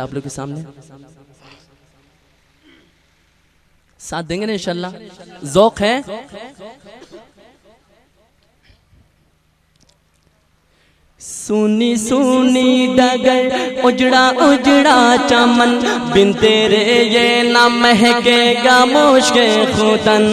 آپ لوگ کے سامنے؟ ساتھ دیں گے نا انشاءاللہ؟ ذوق ہے؟ سونی سونی ڈگر، اجڑا اجڑا چمن، بن تیرے یہ نہ مہکے گا مشک خودن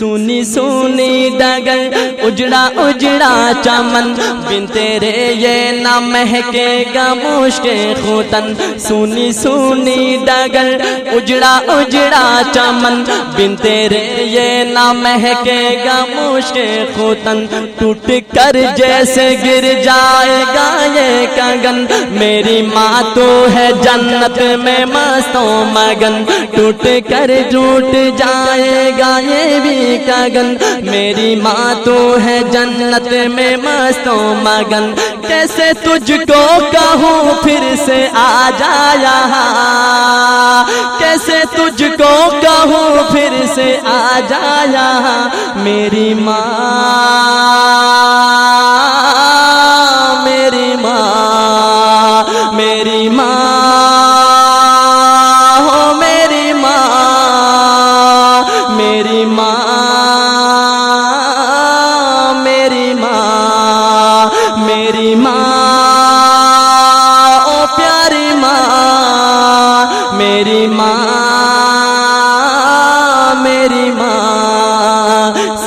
سونی سونی ڈگر اجڑا اجڑا چمن۔ بن تیرے یہ نہ مہکے گا مشک خوتن۔ سونی سونی ڈگر اجڑا اجڑا چمن۔ بن تیرے یہ نہ مہکے گا مشک خوتن۔ ٹوٹ کر جیسے گر جائے گا یہ کگن میری ماں تو ہے جنت میں مستوں مگن۔ ٹوٹ کر ٹوٹ جائے گا یہ بھی کگن میری ماں تو ہے جنت میں مستوں مگن۔ کیسے تجھ کو کہوں پھر سے آ جایا کیسے تجھ کو کہوں پھر سے آ جایا میری ماں، میری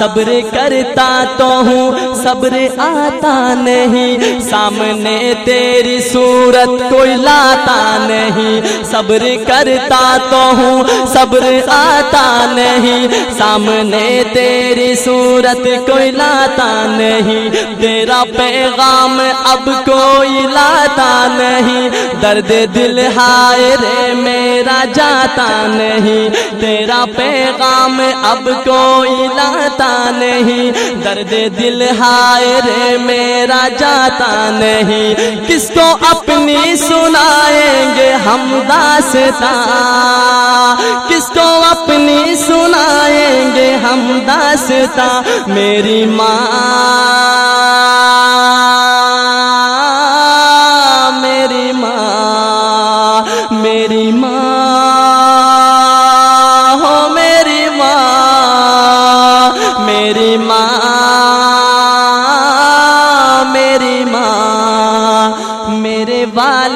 صبر کرتا تو ہوں، صبر آتا نہیں۔ سامنے تیری صورت کوئی لاتا نہیں۔ صبر کرتا تو ہوں، صبر آتا نہیں۔ سامنے تیری صورت کوئی لاتا نہیں۔ تیرا پیغام اب کوئی لاتا نہیں۔ درد دل ہائے رے میرا جاتا نہیں۔ تیرا پیغام اب کوئی لاتا نہیں۔ درد دل ہائے رے، میرا جاتا نہیں۔ کس کو اپنی سنائیں گے ہم داستا کس کو اپنی سنائیں گے ہم داستا میری ماں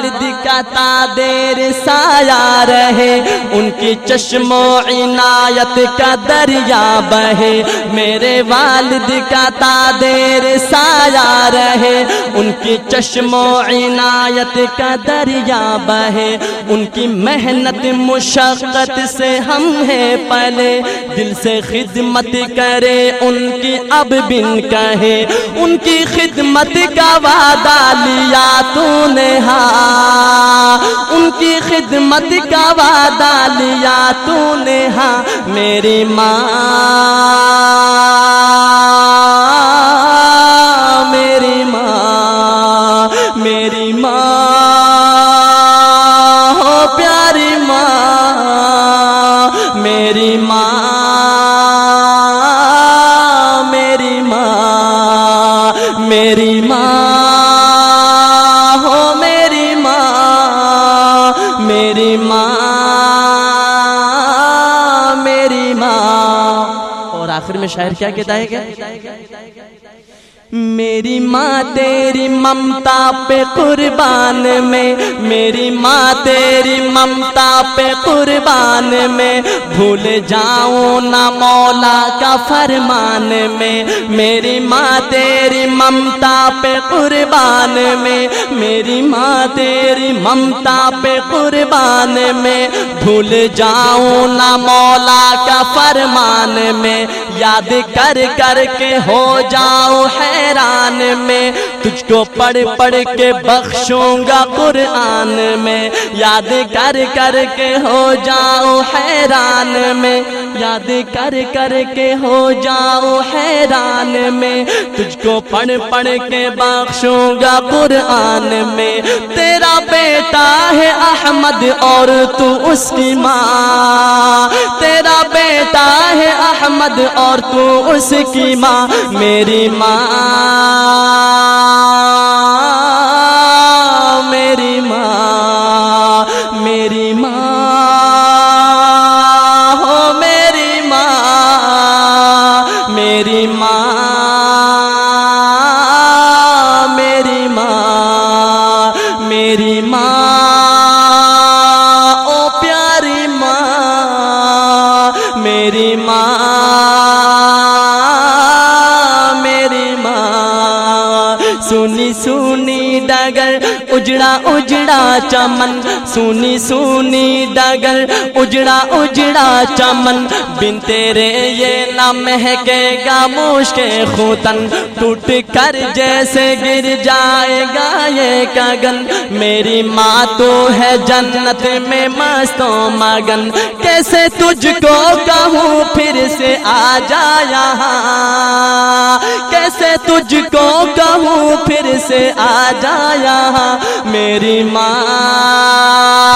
والد کا تادیر سایہ رہے، ان کی چشم و عنایت کا دریا بہے۔ میرے والد کا تادیر سایہ رہے، ان کی چشم و عنایت کا دریا بہے۔ ان کی محنت مشقت سے ہم ہیں پلے دل سے خدمت کرے، ان کی اب بن کہے۔ ان کی خدمت کا وعدہ لیا تو نے ہاں۔ ان کی خدمت کا وعدہ لیا تو نے ہاں میری ماں۔ آخر میں شاعر کیا کہتا ہے کیا میری ماں تیری ممتا پہ قربان میں، میری ماں تیری ممتا پہ قربان میں، بھول جاؤں نہ مولا کا فرمان میں، میری ماں تیری ممتا پہ قربان میں، میری ماں تیری ممتا پہ قربان میں، بھول جاؤں نہ مولا کا فرمان میں یاد کر کر کے ہو جاؤ حیران میں۔ تجھ کو پڑھ پڑھ کے بخشوں گا قرآن میں۔ یاد کر کر کے ہو جاؤ حیران میں۔ یاد کر کر کے ہو جاؤ حیران میں۔ تجھ کو پڑھ پڑھ کے بخشوں گا قرآن میں۔ تیرا بیٹا ہے احمد اور تو اس کی ماں۔ تیرا بیٹا ہے احمد اور اور تو اس کی ماں میری ماں۔ سونی ڈگر اجڑا اجڑا چمن، سونی سونی ڈگر اجڑا اجڑا چمن، بن تیرے یہ نہ مہکے گا موش کے خوتن۔ ٹوٹ کر جیسے گر جائے گا یہ کگن میری ماں تو ہے جنت میں مستوں مگن کیسے تجھ کو کہوں پھر سے آ جا یہاں؟ کیسے تجھ کو کہوں پھر سے آ جا یہاں؟ میری ماں